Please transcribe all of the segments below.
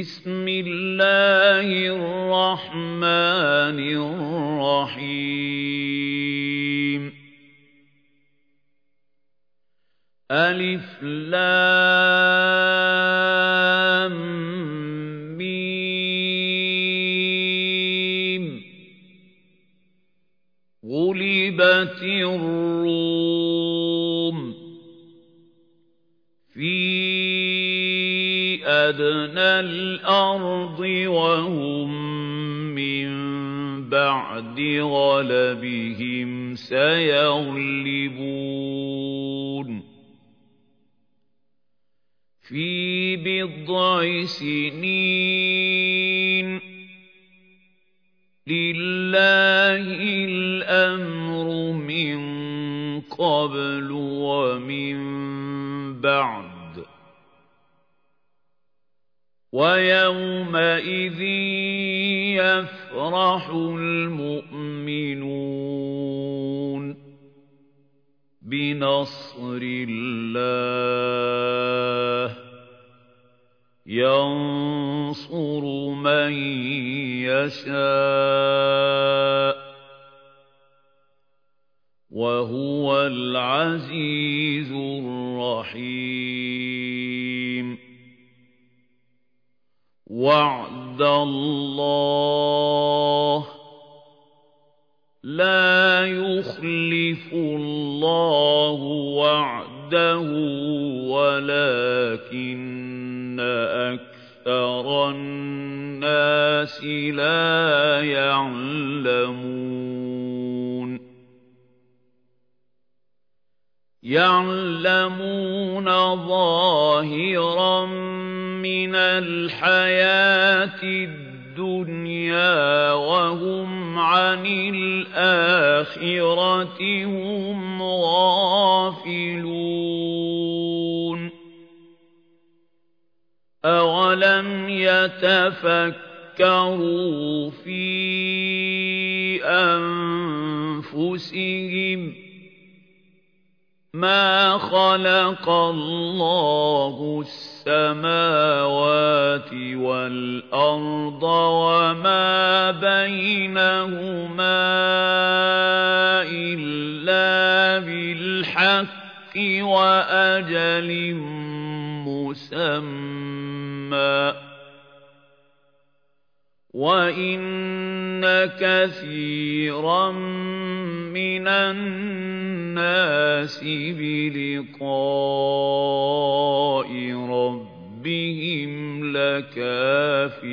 بسم الله الرحمن الرحيم. ألف لام ميم. غلبت الروم أدنى الأرض وهم من بعد غلبهم سيغلبون في بضع سنين لله الأمر من قبل ومن بعد ويومئذ يفرح المؤمنون بنصر الله. ينصر من يشاء وهو العزيز الرحيم. وعد الله لا يخلف الله وعده ولكن أكثر الناس لا يعلمون يعلمون ظاهرا من الحياة الدنيا وهم عن الآخرة هم غافلون. أولم يتفكروا في أنفسهم ما خلق الله السماوات والأرض وما بينهما إلا بالحق وأجل مسمى وَإِنَّ كَثِيرًا مِنَ النَّاسِ بِلِقَاءِ رَبِّهِمْ لَكَافِرُونَ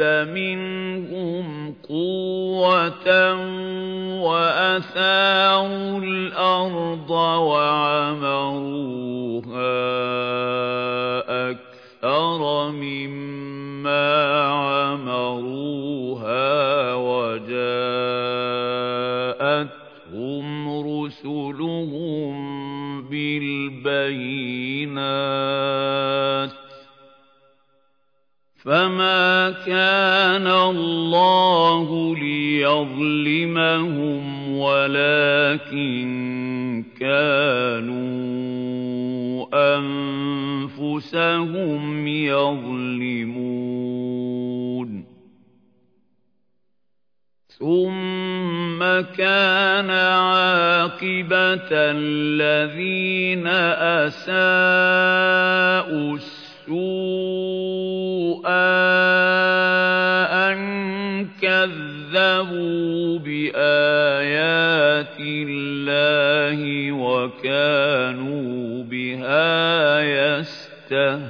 مِنْهُمْ قُوَّةً وَأَثَارُوا الْأَرْضَ وَعَمَرُوهَا الَّذِينَ أَسَاءُوا السُّوءَ أَن كَذَّبُوا بِآيَاتِ اللَّهِ وَكَانُوا بِهَا يَسْتَهْزِئُونَ.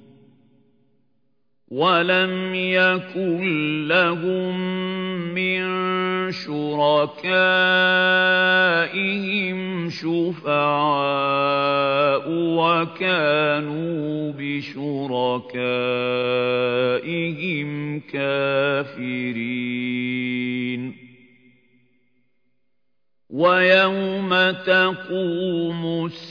وَلَمْ يَكُن لَّهُم مِّن شُرَكَائِهِمْ شُفَعَاءُ وَكَانُوا بِشُرَكَائِهِمْ كَافِرِينَ وَيَوْمَ تَقُومُ السَّاعَةُ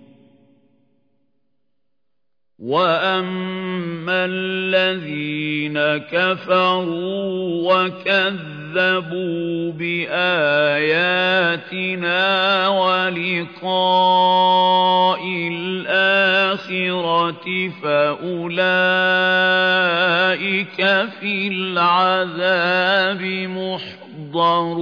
وَأَمَّا الَّذِينَ كَفَرُوا وَكَذَّبُوا بِآيَاتِنَا وَلِقَاءِ الْآخِرَةِ فَأُولَٰئِكَ فِي الْعَذَابِ مُحْضَرُونَ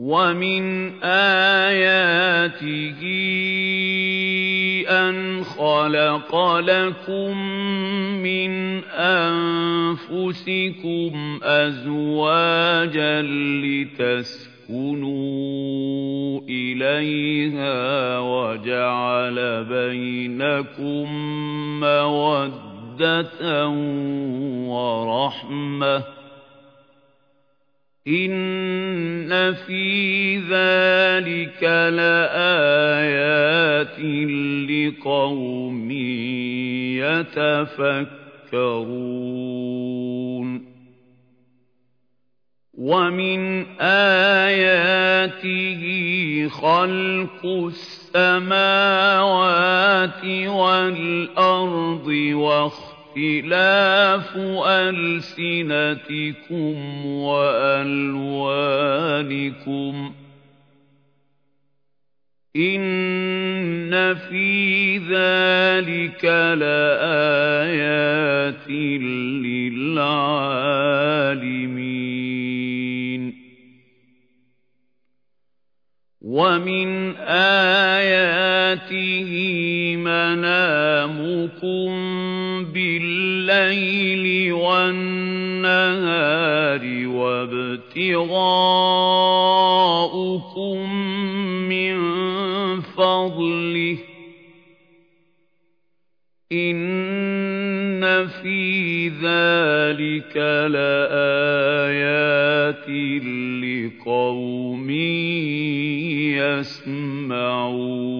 وَمِنْ آيَاتِهِ أَنْ خَلَقَ لَكُم مِّنْ أَنفُسِكُمْ أَزْوَاجًا لِّتَسْكُنُوا إِلَيْهَا وَجَعَلَ بَيْنَكُم مَّوَدَّةً وَرَحْمَةً إِنَّ فِي ذَلِكَ لَآيَاتٍ لِقَوْمٍ يَتَفَكَّرُونَ وَمِنْ آيَاتِهِ خَلْقُ السَّمَاوَاتِ وَالْأَرْضِ اخْتِلَافُ أَلْسِنَتِكُمْ وَأَلْوَانِكُمْ ۚ إِنَّ فِي ذَٰلِكَ لَآيَاتٍ لِّلْعَالِمِينَ وَمِنْ آيَاتِهِ مَنَامُكُم بِاللَّيْلِ وَالنَّهَارِ وَابْتِغَاؤُكُم مِّن فَضْلِهِ ۚ. إِنَّ فِي ذَٰلِكَ لَآيَاتٍ لِّقَوْمٍ يَسْمَعُونَ.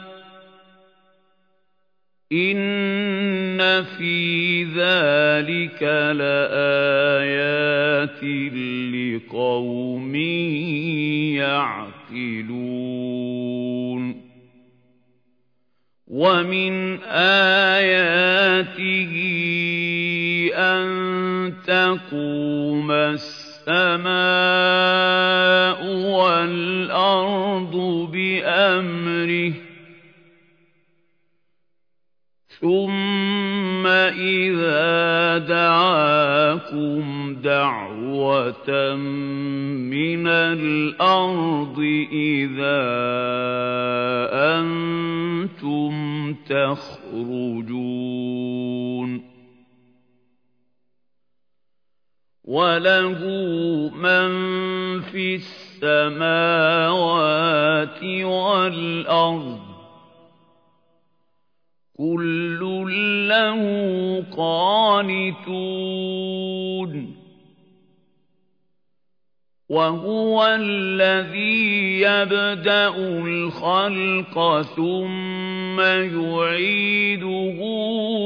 إِنَّ فِي ذَلِكَ لَآيَاتٍ لِقَوْمٍ يَعْقِلُونَ وَمِنْ آيَاتِهِ أَن تَقُومَ السَّمَاءُ وَالْأَرْضُ بِأَمْرِهِ ثُمَّ إِذَا دَعَاكُمْ دَعْوَةً مِنَ الْأَرْضِ إِذَا أَنتُمْ تَخْرُجُونَ وَلَهُ مَن فِي السَّمَاوَاتِ وَالْأَرْضِ كُلٌّ لَّهُ قَانِتُونَ. وَهُوَ الَّذِي يَبْدَأُ الْخَلْقَ ثُمَّ يُعِيدُهُ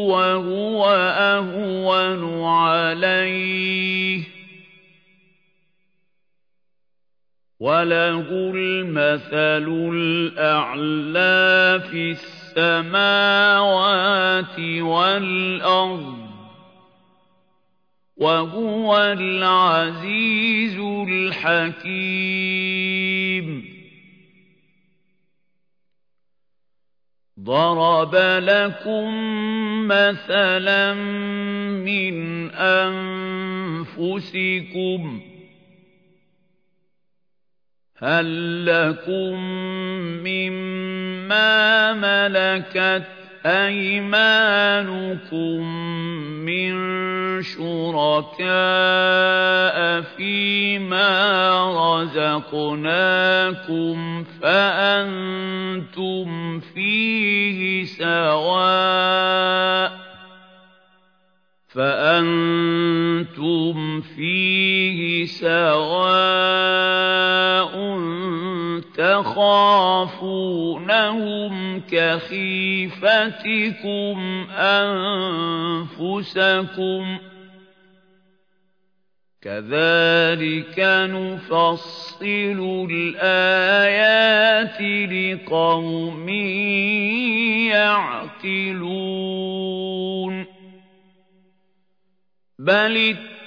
وَهُوَ أَهْوَنُ عَلَيْهِ. وَلَهُ الْمَثَلُ الْأَعْلَى فِي السَّمَاوَاتِ وَالْأَرْضِ وَهُوَ الْعَزِيزُ الْحَكِيمُ ضَرَبَ لَكُم مَّثَلًا مِّنْ أَنفُسِكُمْ ۖ هَل لَّكُم مِّمَّا مَلَكَتْ أَيْمَانُكُم مِّن شُرَكَاءَ فِيمَا رَزَقْنَاكُمْ فَأَنتُمْ فِيهِ سَوَاءٌ فَأَنتُمْ فِيهِ سَوَاءٌ تَخَافُونَهُمْ كَخِيفَتِكُمْ أَنفُسَكُمْ ۚ كَذَٰلِكَ نُفَصِّلُ الْآيَاتِ لِقَوْمٍ يَعْقِلُونَ بَلِ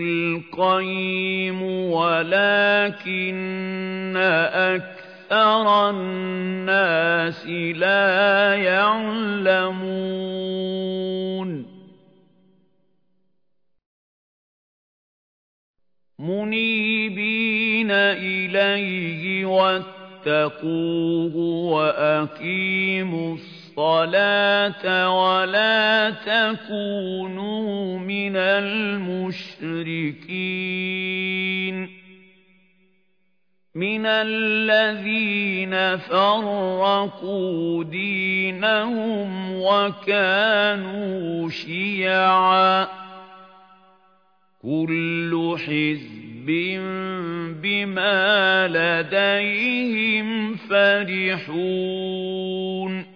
الْقَيِّمُ وَلَٰكِنَّ أَكْثَرَ النَّاسِ لَا يَعْلَمُونَ. مُنِيبِينَ إِلَيْهِ وَاتَّقُوهُ وَأَقِيمُوا الصَّلَاةَ وَلَا تَكُونُوا مِنَ الْمُشْرِكِينَ. مِنَ الَّذِينَ فَرَّقُوا دِينَهُمْ وَكَانُوا شِيَعًا ۖ. كُلُّ حِزْبٍ بِمَا لَدَيْهِمْ فَرِحُونَ.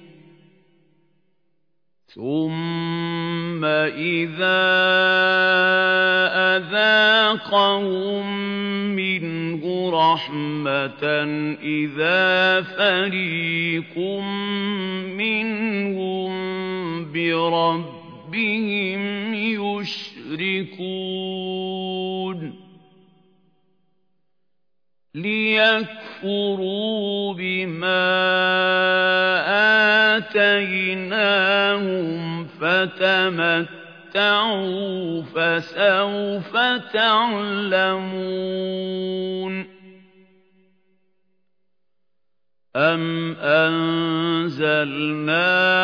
ثُمَّ إِذَا أَذَاقَهُم مِّنْهُ رَحْمَةً إِذَا فَرِيقٌ مِّنْهُم بِرَبِّهِمْ يُشْرِكُونَ لِيَكْفُرُوا بِمَا آتَيْنَاهُمْ فَتَمَتَّعُوا فَسَوْفَ تَعْلَمُونَ أَمْ أَنزَلْنَا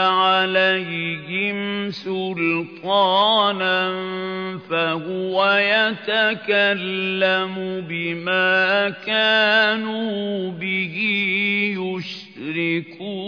عَلَيْهِمْ سُلْطَانًا فَهُوَ يَتَكَلَّمُ بِمَا كَانُوا بِهِ يُشْرِكُونَ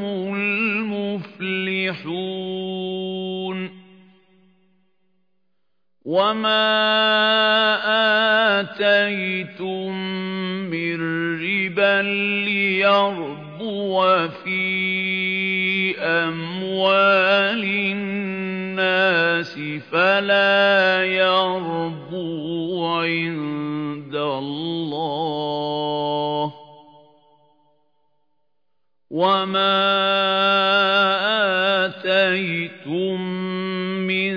الْمُفْلِحُونَ وَمَا آتَيْتُم مِّن رِّبًا لِّيَرْبُوَ فِي أَمْوَالِ النَّاسِ فَلَا يَرْبُو عِندَ اللَّهِ ۖ. وَمَا آتَيْتُم مِّن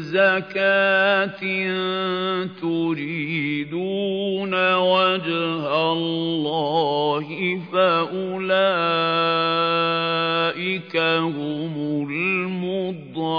زَكَاةٍ تُرِيدُونَ وَجْهَ اللَّهِ فَأُولَٰئِكَ هُمُ الْمُضْعِفُونَ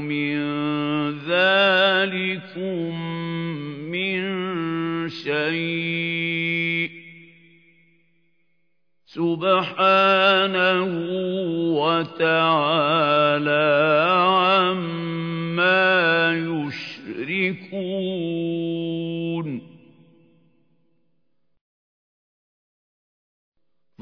مِن ذَٰلِكُم مِّن شَيْءٍ ۚ. سُبْحَانَهُ وَتَعَالَىٰ عَمَّا يُشْرِكُونَ.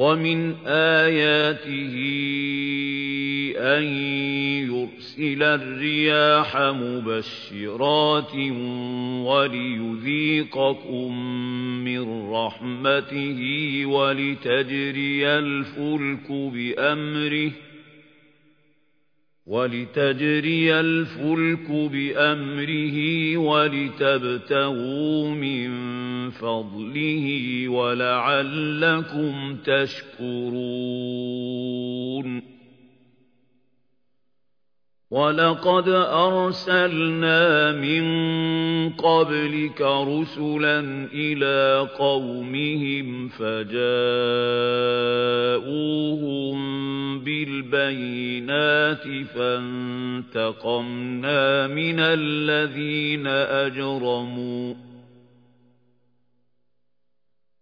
وَمِنْ آيَاتِهِ أَن يُرْسِلَ الرِّيَاحَ مُبَشِّرَاتٍ وَلِيُذِيقَكُم مِّن رَّحْمَتِهِ وَلِتَجْرِيَ الْفُلْكُ بِأَمْرِهِ وَلِتَجْرِيَ الْفُلْكُ بِأَمْرِهِ وَلِتَبْتَغُوا مِن فَضْلِهِ وَلَعَلَّكُمْ تَشْكُرُونَ. وَلَقَدْ أَرْسَلْنَا مِن قَبْلِكَ رُسُلًا إِلَىٰ قَوْمِهِمْ فَجَاءُوهُم بِالْبَيِّنَاتِ فَانتَقَمْنَا مِنَ الَّذِينَ أَجْرَمُوا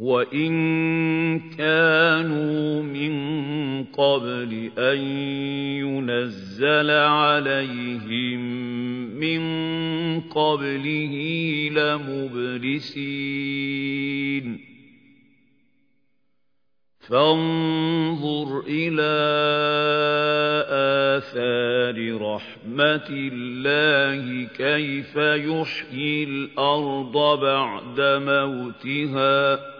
وَإِن كَانُوا مِن قَبْلِ أَن يُنَزَّلَ عَلَيْهِم مِّن قَبْلِهِ لَمُبْلِسِينَ فانظُرْ إِلَىٰ آثَارِ رَحْمَةِ اللَّهِ كَيْفَ يُحْيِي الْأَرْضَ بَعْدَ مَوْتِهَا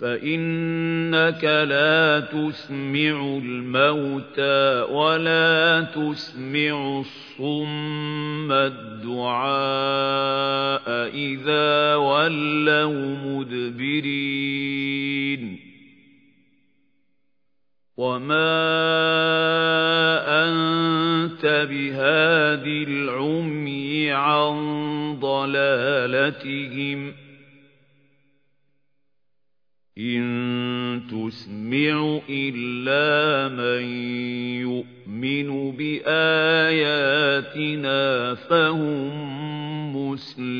فَإِنَّكَ لَا تُسْمِعُ الْمَوْتَىٰ وَلَا تُسْمِعُ الصُّمَّ الدُّعَاءَ إِذَا وَلَّوْا مُدْبِرِينَ وما أنت بهاد العمي عن ضلالتهم إن تسمع إلا من يؤمن بآياتنا فهم مسلمون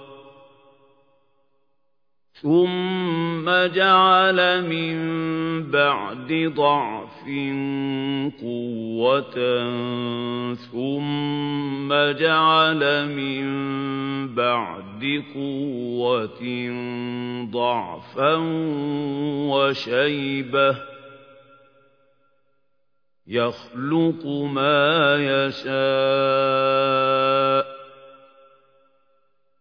ثم جعل من بعد ضعف قوة ثم جعل من بعد قوة ضعفا وشيبة يخلق ما يشاء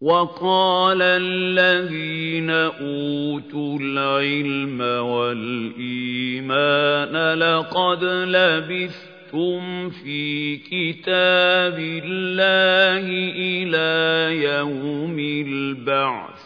وقال الذين أوتوا العلم والإيمان لقد لبثتم في كتاب الله إلى يوم البعث.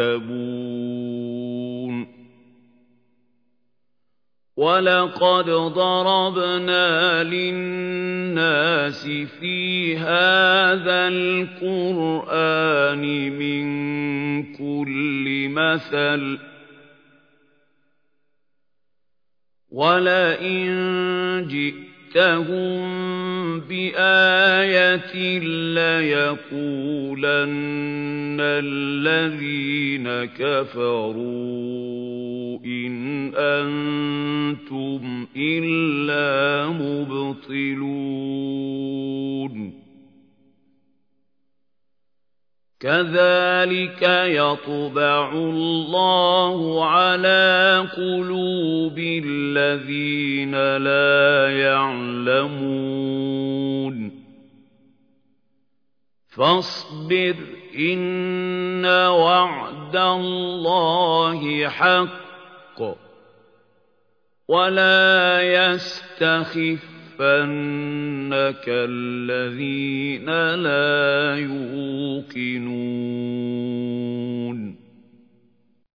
يستعتبون ولقد ضربنا للناس في هذا القرآن من كل مثل. ولئن جئتهم بآية ليقولن الذين كفروا إن أنتم إلا مبطلون. كذلك يطبع الله على قلوب الذين لا يعلمون. فاصبر إن وعد الله حق ولا يستخف يَحْسَبَنَّكَ الَّذِينَ لَا يُوقِنُونَ.